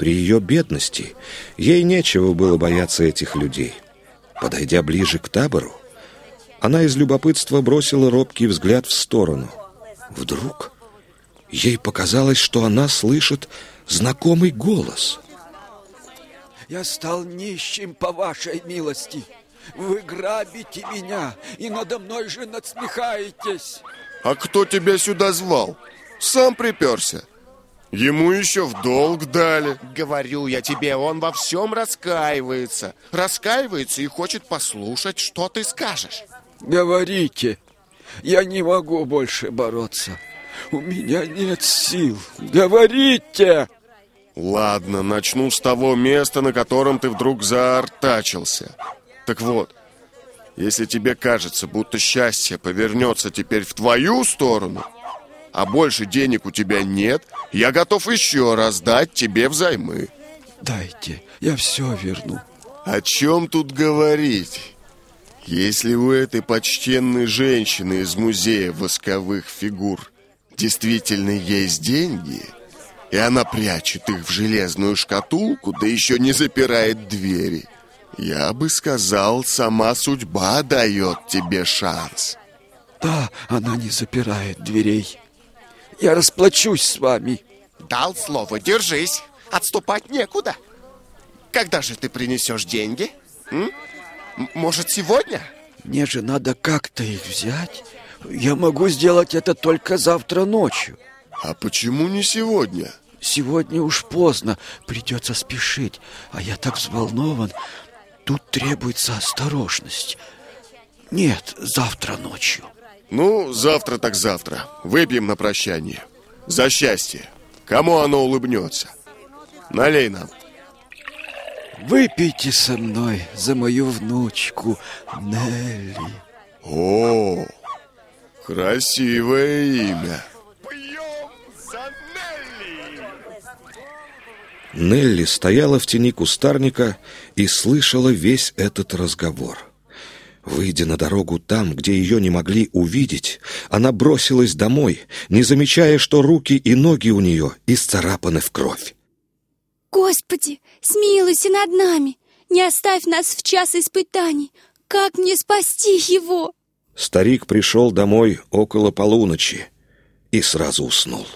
При ее бедности ей нечего было бояться этих людей. Подойдя ближе к табору, она из любопытства бросила робкий взгляд в сторону. Вдруг ей показалось, что она слышит знакомый голос. «Я стал нищим по вашей милости. Вы грабите меня и надо мной же надсмехаетесь». А кто тебя сюда звал? Сам приперся. Ему еще в долг дали. Говорю я тебе, он во всем раскаивается. Раскаивается и хочет послушать, что ты скажешь. Говорите. Я не могу больше бороться. У меня нет сил. Говорите! Ладно, начну с того места, на котором ты вдруг заортачился. Так вот, если тебе кажется, будто счастье повернется теперь в твою сторону, а больше денег у тебя нет, я готов еще раз дать тебе взаймы. Дайте, я все верну. О чем тут говорить? Если у этой почтенной женщины из музея восковых фигур действительно есть деньги, и она прячет их в железную шкатулку, да еще не запирает двери, я бы сказал, сама судьба дает тебе шанс. Да, она не запирает дверей. Я расплачусь с вами. Дал слово, держись. Отступать некуда. Когда же ты принесешь деньги? М? Может, сегодня? Мне же надо как-то их взять. Я могу сделать это только завтра ночью. А почему не сегодня? Сегодня уж поздно, придется спешить. А я так взволнован. Тут требуется осторожность. Нет, завтра ночью. Ну, завтра так завтра. Выпьем на прощание. За счастье. Кому оно улыбнется? Налей нам. Выпейте со мной за мою внучку Нелли. О, красивое имя. Нелли стояла в тени кустарника и слышала весь этот разговор. Выйдя на дорогу там, где ее не могли увидеть, она бросилась домой, не замечая, что руки и ноги у нее исцарапаны в кровь. «Господи, смилуйся над нами! Не оставь нас в час испытаний! Как мне спасти его?» Старик пришел домой около полуночи и сразу уснул.